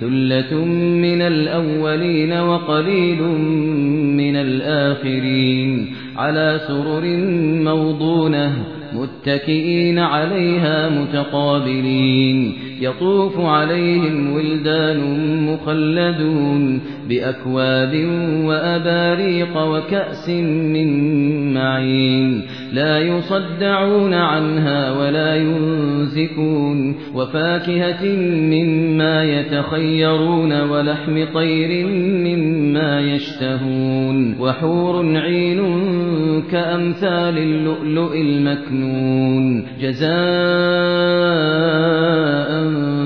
ثلة من الأولين وقليل من الآخرين على سرر موضونة متكئين عليها متقابلين. يطوف عليهم ولدان مخلدون بأكواب وأباريق وكأس من معين. لا يصدعون عنها ولا ينزكون وفاكهة مما يتخيرون ولحم طير مما يشتهون. وحور عين كأمثال اللؤلؤ المكنون جزاء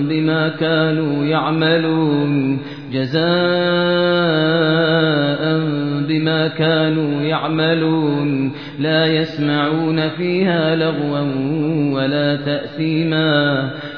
بما كانوا يعملون جزاء بما كانوا يعملون. لا يسمعون فيها لغوا ولا تأثيما.